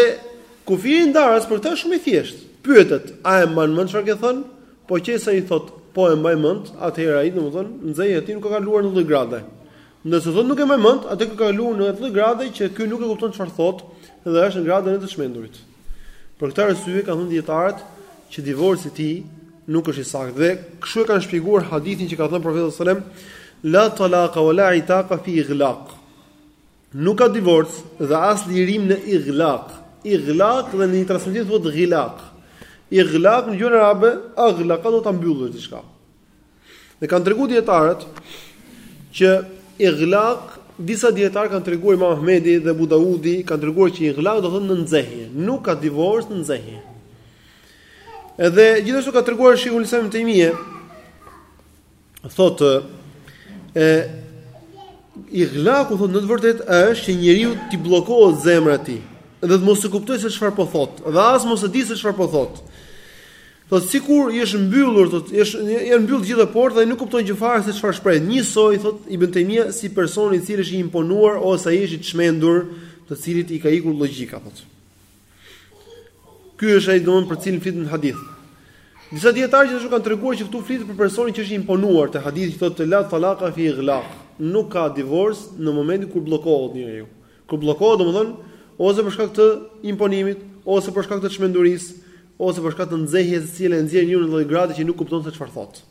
kufiri ndarës për këtë është shumë i thjeshtë. Pyetet, a e mban mend çfarë ke thënë? Po qe se ai thotë, po e mbaj mend, atëherë ai domethënë nxehja e tij nuk ka kaluar në atë lloj grade. Nëse thotë nuk e mbaj mend, atëherë ka kaluar në atë lloj grade që ky nuk e kupton çfarë thotë dhe është në gradën e të çmendurit. Për këtë arsye kanë thënë dietarët që divorci i tij nuk është i saktë dhe kështu e kanë shpjeguar hadithin që ka thënë profeti sallallahu alajhi wasallam la talaqa wala itaqa fi ighlaq. Nuk ka divorc dhe as lirim në ighlaq. Ighlaq dhe në një transmetim thuhet ghilaq. Ighlaq në gjuhën arabe aghlaqa do ta mbyllësh diçka. Dhe kanë treguar dietarët që ighlaq disa dietar kanë treguar Imam Ahmedi dhe Abu Daudi kanë treguar që ighlaq do të thotë në nxehje, nuk ka divorc në nxehje. Edhe gjithashtu ka treguar Sheikhul Islam ibn Taymije thotë ighlaku thotë në të vërtetë është që njeriut t'i bllokohet zemra e tij dhe të mos e kuptojë se çfarë po thotë dhe as mos e di se çfarë po thotë. Thotë sikur i është mbyllur, thotë, i është i janë mbyllë të gjitha portat dhe nuk kupton gjë fare se çfarë shpreh. Njësoj thotë Ibn Taymija si personi i cili është i imponuar ose ai është i çmendur, të cilit i ka ikur logjika, thotë. Ky është ai domethënë për cilin flitet në hadith. Disa dietarë gjithashtu kanë treguar që këtu flitet për personin që është i imponuar te hadithi thotë la talaqa fi ighlaq. Nuk ka divorc në momentin kur bllokohet njeriu. Kur bllokohet domethënë ose për shkak të imponimit, ose për shkak të çmendurisë, ose për shkak të nxehjes e cila e nxjerr në atë lloj grade që nuk kupton se çfarë thotë.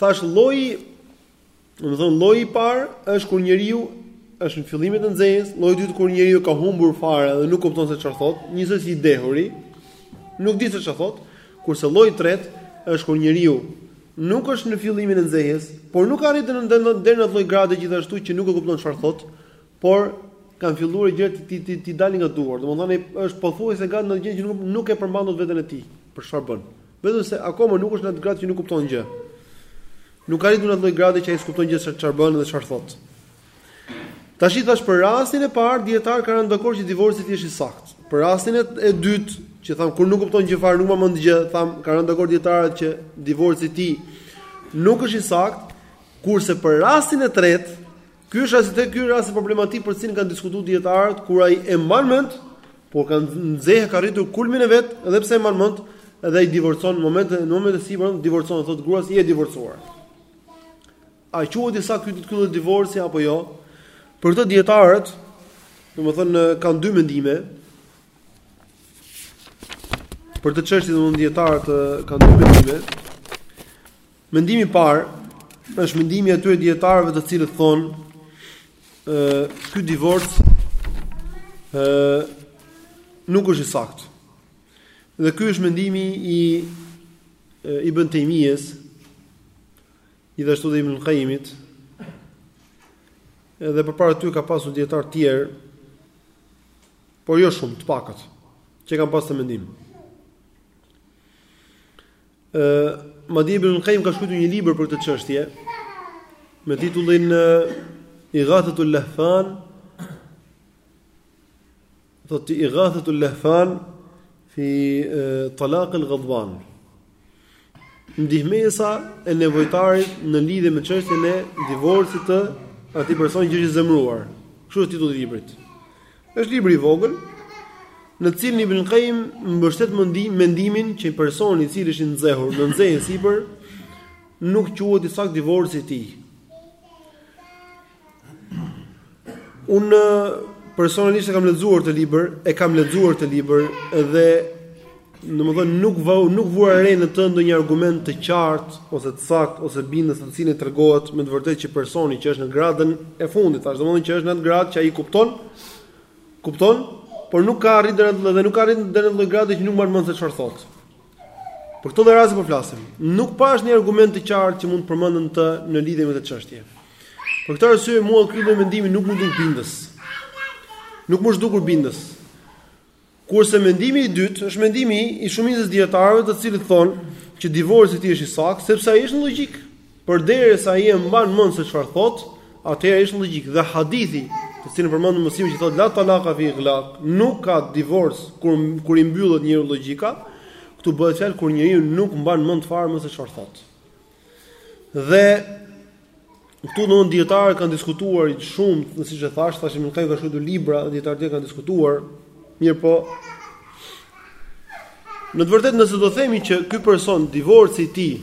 Tash lloji, domethënë lloji i parë është kur njeriu është në fillimet e nxehjes, lloji i dytë kur njeriu ka humbur fare dhe nuk kupton se çfarë thotë, njësoj si i dehuri, nuk di se çfarë thotë, kurse lloji i tretë është kur njeriu Nuk është në fillimin e nxehjes, por nuk arrin deri në deri në atë lloj grade gjithashtu që nuk e kupton çfarë thotë, por kanë filluar gjërat t'i t'i t'i dalin nga duart. Domethënë ai është pothuajse gati në atë gjë që nuk nuk e përmban dot veten e tij për çfarë bën. Vetëm se akoma nuk është në atë gradë që nuk kupton gjë. Nuk ka arritur në atë lloj grade që ai s'kupton gjë se çfarë bën dhe çfarë thotë. Tashi thashë për rastin e parë dietarët kanë rënë dakord që divorci i tij është i saktë. Për rastin e dytë, që thamë kur nuk kupton gjë fare nuk mban mend gjë, thamë kanë rënë dakord dietarët që divorci i tij nuk është i saktë, kurse për rastin e tretë, ky është rasti tek ky rasti problematik për cilin kanë diskutuar dietarët kur ai e mban mend, por ama nxehja ka arritur kulmin e vet, edhe pse e mban mend, edhe ai divorcon në momentin në momentin e sipër, divorcon thotë gruas je e divorcuar. A quhet i saktë ky ky lloj divorci apo jo? Për këtë dietarët, domethënë kanë dy mendime. Për këtë çështje domethënë dietarët kanë dy mendime. Mendimi i parë është mendimi i atyre dietarëve të cilët thonë ë ky divorc ë nuk është i saktë. Dhe ky është mendimi i Ibn Taymijes, Gjithashtu dhe Ibn Kajimi, edhe përpara tyre ka pasur dijetarë të tjerë, por jo shumë, të pakët, që kanë pasë këtë mendim. Madje Ibn Kajim ka shkrujtur një libër për këtë çështje, me titullin Ighathatu al-Lahfan, Thotë Ighathatu al-Lahfan fi Talaq al-Ghadban. Ndihmesa e nevojtarit në lidhje me çështjen e divorcit të atij personi që është i zemëruar. Kështu është titulli i librit. Është libri i vogël në të cilin Ibn Qayyim mbështet mendimin që personi i cili është i nxehur në nxehje sipër nuk quhet i saktë divorci i tij. Unë personalisht e kam lexuar këtë libër, e kam lexuar këtë libër dhe domethënë nuk vë, nuk vura re në të ndonjë argument të qartë ose të saktë ose bindës në të cilin tregohet me të vërtetë që personi që është në gradën e fundit, thashë domethënë që është në atë gradë që ai kupton, kupton, por nuk ka arritur dhe nuk ka arritur deri në gradë që nuk mban mend se çfarë thotë. Për këtë rast po flasim. Nuk pashë asnjë argument të qartë që mund të përmendnin në lidhje me këtë çështje. Për këtë arsye mua ky lloj mendimi nuk m'u duk bindës. Nuk më është dukur bindës. Kurse mendimi i dytë është mendimi i shumicës së dijetarëve të cilët thonë që divorci i tij është i saktë sepse ai është në logjik. Përderisa ai e mban mend se çfarë thotë, atëherë është në logjikë dhe hadithi, të cilin përmendëm në mësim që thotë la talaqa fi iglaq, nuk ka divorc kur i mbyllet njeriut logjika, këtu bëhet fjalë kur njeriu nuk mban mend fare më se çfarë thotë. Dhe këtu domethënë dijetarët kanë diskutuar shumë, siç e thash, thashë kanë shkrujtur libra, dijetarët kanë diskutuar Mirëpo, në të vërtetë nëse do themi që ky person divorci i tij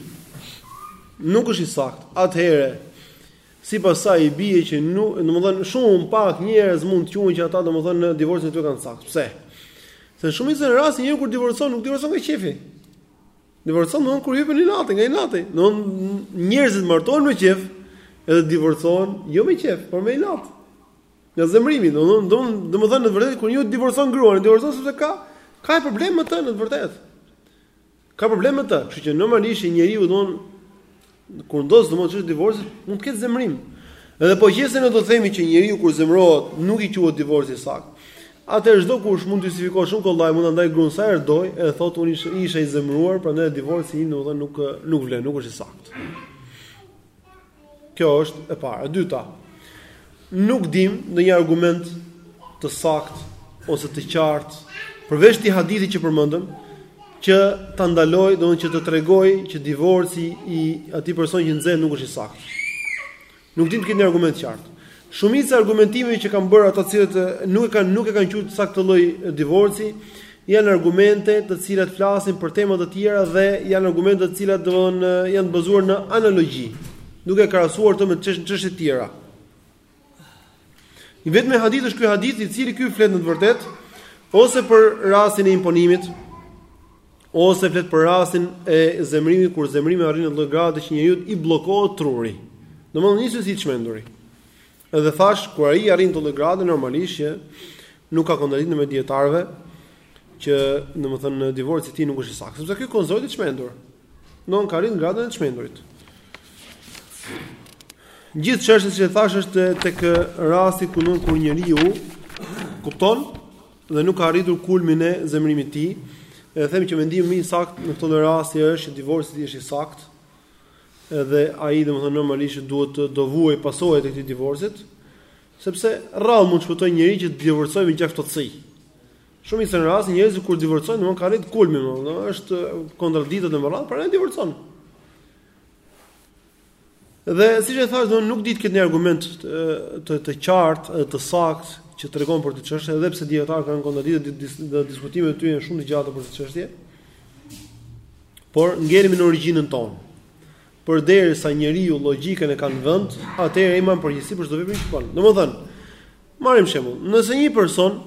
nuk është i saktë, atëherë sipas kësaj i bie që nuk, domethënë shumë pak njerëz mund të quhen që ata domethënë divorcin e tyre e kanë të saktë. Pse? Se shumicën e rasteve njeriu kur divorcon, nuk divorcon nga qefi. Divorcon domethënë kur i hipën inati, nga inati. Domethënë njerëzit martohen me qef, edhe divorcohen jo me qef, por me inat. Nga zemërimi, domethënë, domethënë në të vërtetë kur njeriu divorcon gruan, divorcon sepse ka ka një problem me të në të vërtetë. Ka problem me të, kështu që normalisht që njeriu domethënë kur ndodh domethënë çështja divorci, mund të ketë zemërim. Edhe po qe se ne do të themi që njeriu kur zemërohet nuk i quhet divorci i saktë. Atëherë çdokush mund ta justifikojë shumë kollaj, mund ta ndajë gruan sa herë të dojë, edhe thotë unë isha isha i zemëruar, prandaj divorci im domethënë nuk nuk vlen, nuk është i saktë. Kjo është e para. E dyta, nuk dim ndonjë argument të saktë ose të qartë përveç ti hadithi që përmendëm që ta ndaloj, do të thotë që të tregoj që divorci i atij personi që nxeh nuk është i saktë. Nuk di të ketë një argument të qartë. Shumica e argumentimeve që kanë bërë ata të cilët nuk e kanë nuk e kanë quajt të saktë këtë lloj divorci, janë argumente të cilat flasin për tema të tjera dhe janë argumente të cilat domthon janë të bazuar në analogji, duke krahasuar atë me çështje të tjera. I vetmi hadith është ky hadith i cili ky flet në të vërtetë ose për rastin e imponimit, Ose flet për rastin e zemërimit kur zemërimi arrin në atë lloj grade që njeriu i bllokohet truri. Domthonë është si i çmenduri. Edhe thash kur ai arrin atë lloj grade normalisht që nuk ka kontradiktë mes dijetarëve që domethënë divorci i tij nuk është i saktë, sepse ky konsiderohet i çmendur. Domthonë ka arrit gradën e të çmendurit. Gjithë çështja që thash është tek rasti ku nuk kur njeriu kupton dhe nuk ka arritur kulmin e zemërimit të tij, e them që mendimi më i saktë në këtë rast është që divorci i tij është i saktë, edhe ai domethënë normalisht duhet t'i vuaj pasojat e këtij divorcit, sepse rrallë mund të shpëtojë njeri që të divorcojë me gjakftohtësi. Shumicën e rasteve njerëzit kur divorcojnë, domethënë kanë arritur kulmin, domethënë është kontradiktë e madhe, pra ai divorcon. Dhe siç e thash, do nuk di të ketë një argument të të qartë dhe të saktë që tregon për këtë çështje, edhe pse dijetarët kanë kontradiktë dhe dis, diskutimet e tyre janë shumë të gjata për këtë çështje. Por ngelemi në origjinën tonë. Përderisa njeriu logjikën e ka në vend, atëherë ai mban përgjegjësi për çdo vepër që bën. Domethënë, marrim shembull, nëse një person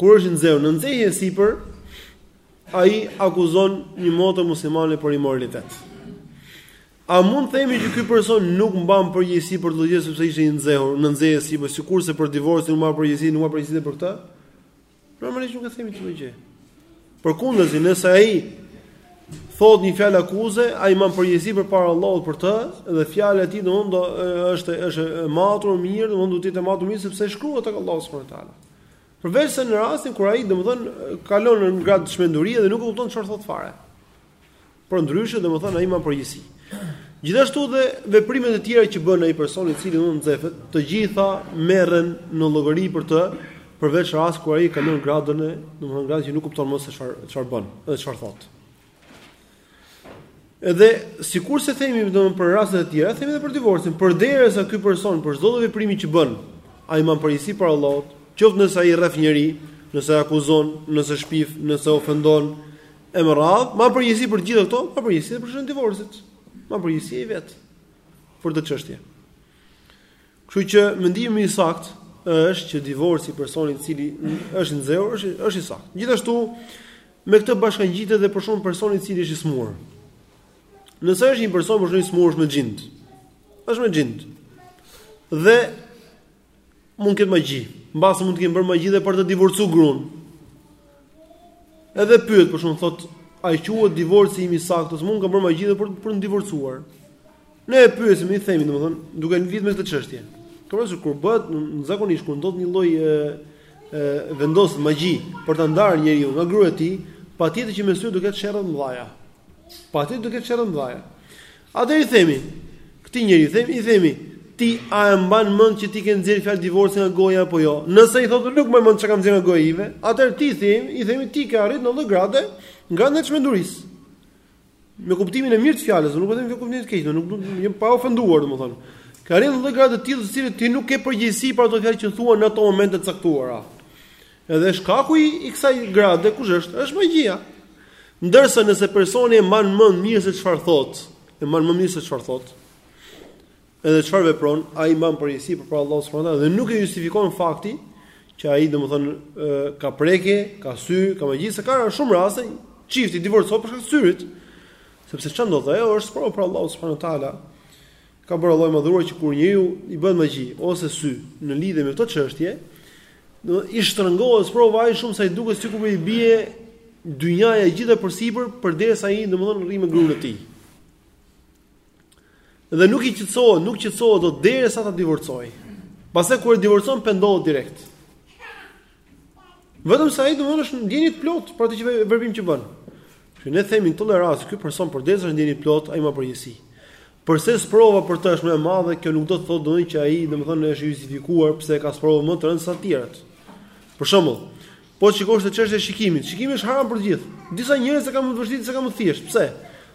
Kur është i nxehur në nxehje e sipër, ai akuzon një motër muslimane për imoralitet. A mund të themi që ky person nuk mban përgjegjësi për këtë gjë sepse ishte i nxehur, në nxehje sipër sikurse për divorcin nuk mban përgjegjësi, nuk mban përgjegjësi për këtë? Normalisht nuk e themi këtë gjë. Përkundazi, nëse ai thot një fjalë akuze, ai mban përgjegjësi përpara Allahut për të dhe fjala e tij domthonë do është është e matur mirë, domthonë do të jetë e matur mirë sepse shkruhet tek Allahu subhanahu wa taala. Përveçse në rastin kur ai domethënë kalon në grad të çmendurisë dhe nuk e kupton çfarë thot fare. Por ndryshe domethënë ai mban përgjegjësi. Gjithashtu dhe veprimet e tjera që bën ai person i cili mund nxefet, të gjitha merren në llogari për të, përveç rastit kur ai kalon gradën e, domethënë gradë që nuk kupton më se çfarë çfarë bën dhe çfarë thotë. Edhe sikurse themi domthonë për rastet e tjera, themi edhe për divorcin, përderisa ky person për çdo lloj veprimi që bën, ai mban përgjegjësi para Allahut, qoftë nëse ai rref njeri, nëse akuzon, nëse shpif, nëse ofendon e me radhë, mban përgjegjësi për të gjitha këto, mban përgjegjësi dhe për çështjen e divorcit. Mban përgjegjësi ai vetë për këtë çështje. Kështu që mendimi më i saktë është që divorci i personit të cili është i nxehur është është i saktë. Gjithashtu me këtë bashkangjitet edhe për shembull personi i cili është i smur. Nëse është një person për shembull i smurë, është me xhind. Është me xhind. Dhe mund të ketë magji. Mbase mund t'i kenë bërë magji dhe për të divorcuar gruan. Edhe pyet për shembull thotë a quhet divorci im i saktë, se mund të kenë bërë magji dhe për të na divorcuar. Ne e pyesim, i themi domethënë, në lidhje me këtë çështje. Kur bëhet zakonisht kur ndodh një lloj vendos magji për ta ndarë njeriun nga gruaja e tij, patjetër që mes tyre do ketë sherra të mëdha. Patjetër do ketë sherra të mëdha. Atëherë i themi, këtij njeriu i themi, i themi, ti a e mban mend që ti ke nxjerr fjalë divorci nga goja apo jo? Nëse ai thotë nuk mbaj mend çka kam nxjerr nga goja ime, atëherë t'i themi, i themi ti ke arrit një lloj grade, gradën e çmendurisë. Me kuptimin e mirë të fjalës, nuk e them në kuptim të keq, do nuk jam pa ofenduar domethënë. Ke arrit një lloj grade të tillë të cilën ti nuk ke përgjegjësi për ato fjalë që thua në ato momente të caktuara. Edhe shkaku i, i kësaj grade kush është? Është magjia. Ndërsa nëse personi e mban mend mirë se çfarë thotë, e mban mend mirë se çfarë thotë, Edhe çfarë vepron, ai mban përgjegjësi përpara Allahut subhanahu wa taala dhe nuk e justifikon fakti që ai domethënë ka prekje, ka sy, ka magji, se ka shumë raste çifti divorcohet për shkak të syrit. Sepse çfarë ndodh? Ajo është sprova prej Allahut subhanahu wa taala. Ka bërë Allahu i madhëruar që kur njeriut i bëjnë magji ose sy në lidhje me këto çështje, do i shtrëngohet sprova aq shumë sa i duket sikur po i bie dynjaja e gjitha përsipër përderisa ai domethënë rri me gruan e tij. Dhe nuk i qetësohet, nuk qetësohet dot derisa ta divorcojë. Pastaj kur e divorcon pendohet direkt. Vetëm se ai domethënë është në dijeni të plotë për atë që veprim që bën. Dhe ne themi në këtë rast, ky person përderisa është në dijeni të plotë, ai mban përgjegjësi. Pse sprova për të është më e madhe, kjo nuk do të thotë domethënë që ai domethënë është i justifikuar pse e ka sprovën më të rëndë se të tjerët. Për shembull, Po të shikosh te çështja e shikimit, shikimi është haram për të gjithë. Disa njerëz e kanë më të vështirë, disa e kanë më të thjeshtë. Pse?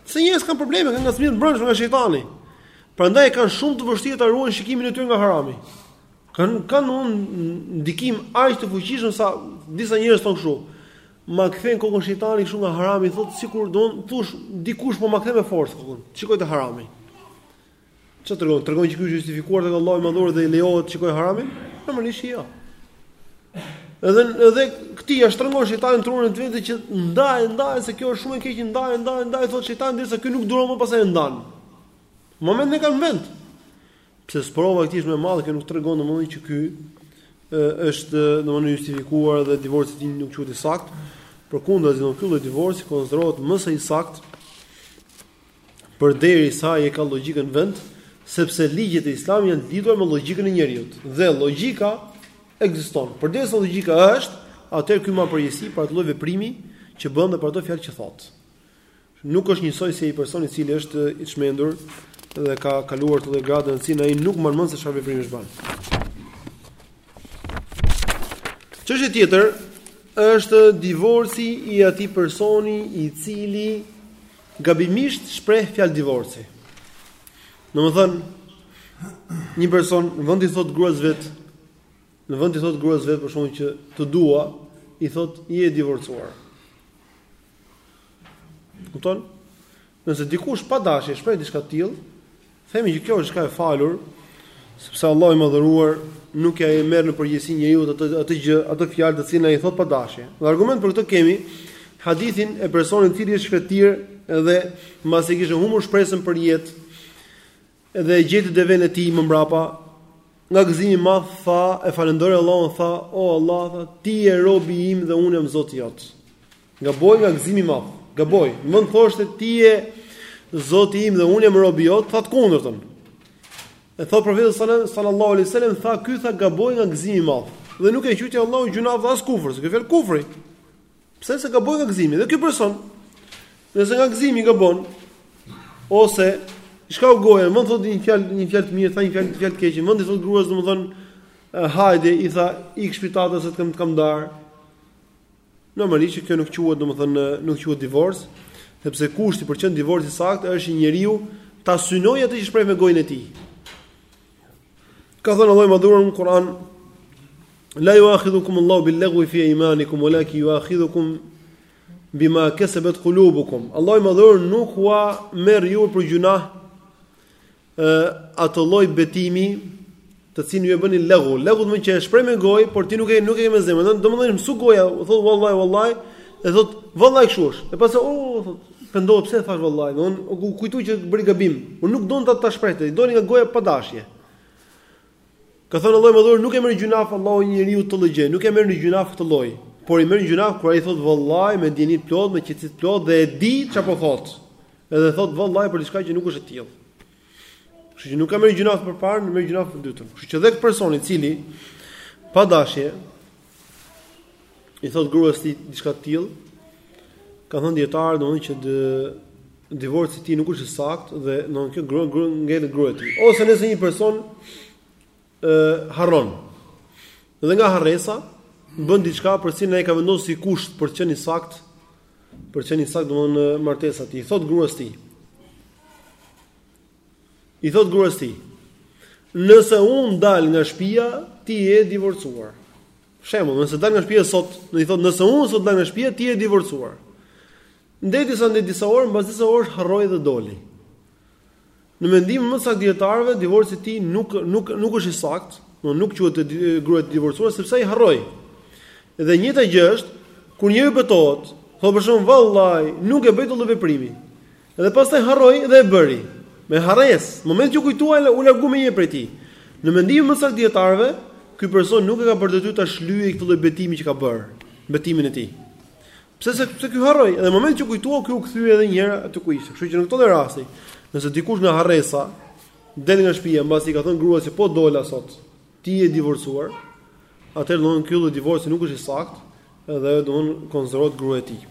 Disa njerëz kanë probleme, kanë ngacmime të brendshme nga shejtani. Prandaj e kanë shumë të vështirë ta ruajnë shikimin e tyre nga harami. Kanë kanë ndikim aq të fuqishëm sa disa njerëz thonë kështu. Ma kthen kokën shejtani kështu nga harami, thotë sikur do të thosh dikush po ma kthen me forcë kokën të shikoj te harami. Çfarë tregon? Tregon që ky është justifikuar tek Allahu i Madhëruar dhe i lejohet të shikojë haramin? Normalisht jo. Edhe edhe këtij ja shtrëngon shejtani trurin e vet që ndaje ndaje se kjo është shumë e keqe ndaje ndaje ndaje thotë shejtani derisa ky nuk duron më pastaj e ndan. Po mendt i ka në vend. Pse sprova e këtij është më e madhe që nuk tregon domosdo që ky është domethënë i justifikuar dhe divorci i tij nuk quhet i saktë. Përkundrazi domethënë ky lloj divorci konsiderohet më së i saktë përderisa ai e ka llogjikën në vend, sepse ligjet e Islamit janë të lidhura me llogjikën e njeriut. Dhe llogjika ekziston. Përderisa llogjika është, atëherë ky mban përgjegjësi për atë lloj veprimi që bën dhe për ato fjalë që thotë. Nuk është njësoj si ai person i cili është i çmendur dhe ka kaluar atë lloj grade në të cilën ai nuk mban mend se çfarë veprimi është duke bërë. Çështje tjetër është divorci i atij personi i cili Gabimisht shpreh fjalë divorci. Domethënë një person në vend i thot gruas vet, në vend t'i thotë gruas vet për shembull që të dua, i thotë je e divorcuar. Kupton? Nëse dikush pa dashje shpreh diçka të tillë, Themi që kjo është e falur, sepse Allahu i Madhëruar nuk e merr në përgjegjësi njeriun për atë, atë gjë, atë fjalë të cilën ai e thotë pa dashje. Dhe argument për këtë kemi hadithin e personit i cili ishte në shkretëtirë dhe mbasi e kishte humbur shpresën për jetë dhe e gjeti devën e tij më mbrapa nga gëzimi i madh tha e falënderoj Allahun tha o Allah tha, ti je robi im dhe unë jam Zoti jot. Gaboi nga gëzimi i madh. Gaboi. Në vend të thoshte ti je Zoti im dhe unë jam robi jot, tha të kundërtën. E thotë profeti sallallahu alaihi wasallam, tha ky tha gaboi nga gëzimi i madh. Dhe nuk e quajti Allahu gjunah as kufër, se kjo fjalë kufri. Pse se gaboi nga gëzimi? Dhe ky person, nëse nga gëzimi gabon ose i shkau goja, me thënë një fjalë, një fjalë të mirë, tha një fjalë, një fjalë të keqe, në vend t'i thotë gruas, domethënë hajde i tha ik te shpia tate se të kam të kam dar. Normalisht që kjo nuk quhet, domethënë, nuk quhet divorc, sepse kushti për të qenë divorc i saktë është që njeriu ta synojë atë që shpreh me gojën e tij. Ka thënë Allahu i Madhëruar në Kur'an: "La yu'akhidhukum Allahu bil-laghwi fi aymanikum, walakin yu'akhidhukum bima kasabat qulubukum." Allahu i Madhëruar nuk ua merr ju për gjunah atë lloj betimi të cilin ju e bëni legu. Legu domethënë që e shpreh me gojë, por ti nuk e nuk e ke me zemër. Domethënë iu mësu goja, thotë wallahi wallahi, e thotë wallahi kështu është. E pastaj u oh, thotë, pendohet pse thashë wallahi, domethënë u kujtu që bëri gabim. Po nuk donte ta ta shprehte, i doli nga goja pa dashje. Ka thënë Allahu i Madhëruar, nuk e merr gjynaf Allahu njeriun për këtë lloj gjëje, nuk e merr në gjynaf këtë lloj, por i merr gjynaf kur ai thotë vallahi me dijeni të plotë, me qetësi të plotë dhe e di çfarë po thotë. Edhe thotë vallahi për diçka që nuk është e tillë. Kështu që nuk ka marrë gjynaf për të parën, merr gjynaf për të dytën. Kështu që dhe ky person i cili pa dashje i thotë gruas tij diçka të tillë. Kanë thënë dijetarët domethënë që divorci i tij nuk është i saktë dhe domethënë kjo grua grua ngel gruaja e tij. Ose nëse një person ë harron. Dhe nga harresa bën diçka për të cilën ai ka vendosur si kusht për të qenë i saktë, për të qenë i saktë domethënë martesa e tij. I thotë gruas tij. I thotë gruas tij: "Nëse unë dal nga shtëpia, ti je e divorcuar." Shembull, nëse dal nga shtëpia sot, do i thotë: "Nëse unë sot dal nga shtëpia, ti je e divorcuar." Ndej disa ndej disa orë, mbas disa orësh harroi dhe doli. Në mendimin më të saktë të dijetarëve, divorci i tij nuk nuk nuk është i saktë, do nuk quhet gruaja e divorcuar sepse ai harroi. Dhe e njëjta gjë është kur njëri betohet, thotë për shembull vallai, nuk e bëj këtë lloj veprimi. Dhe pastaj harroi dhe e bëri. Me harresë, në momentin që u kujtua u largu menjëherë prej tij. Në mendimin më të saktë të dijetarëve, ky person nuk e ka për detyrë ta shlyejë këtë lloj betimi që ka bërë, betimin e tij. Pse? Sepse ky harroi, edhe në momentin që u kujtua ky u kthye edhe një herë aty ku ishte. Kështu që në këtë rast, nëse dikush nga harresa del nga shtëpia mbasi i ka thënë gruas se po dola sot, ti je e divorcuar, atëherë domethënë ky lloj divorci nuk është i saktë dhe domethënë konsiderohet gruaja e tij.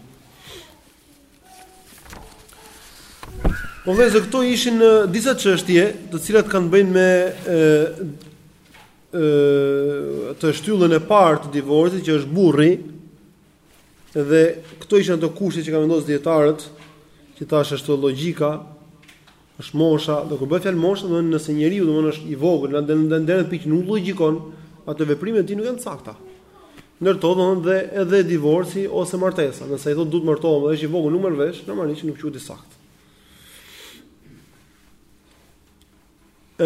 Po vëllezër këto ishin disa çështje, të cilat kanë të bëjnë me ë ë atë shtyllën e parë të divorcit që është burri. Dhe këto ishin ato kushte që kanë vendosur dijetarët, që thashë është logjika, Është mosha, kur bëhet fjalë mosha, domethënë nëse njeriu domethënë është i vogël, na del ndaj ndaj pikë nuk logjikon, atëherë veprimet e tij nuk janë të sakta. Ndër to domethënë dhe edhe divorci ose martesa, nëse ai thotë duhet të martohem dhe është i vogël nuk merr vesh, normalisht nuk quhet i saktë.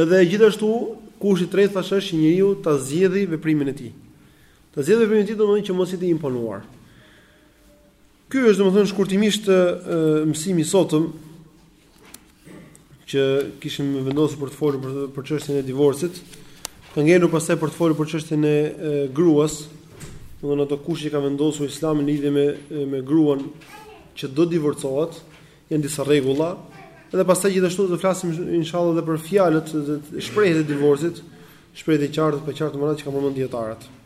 Edhe gjithashtu, kushti i tretë thashë është njeriu ta zgjedhë veprimin e tij. Ta zgjedhë veprimin e tij domethënë që mos jetë i imponuar. Ky është domethënë shkurtimisht mësimi i sotëm që kishim vendosur për të folur për për çështjen e divorcit. Ka ngelur pastaj për të folur për çështjen e, e gruas, domethënë ato kushte që ka vendosur Islami në lidhje me me gruan që do divorcohet, janë disa rregulla. Edhe pastaj gjithashtu do të flasim inshallah edhe për fjalët dhe shprehjet e divorcit, shprehjet e qarta, të paqarta me radhë që kanë përmendur dijetarët.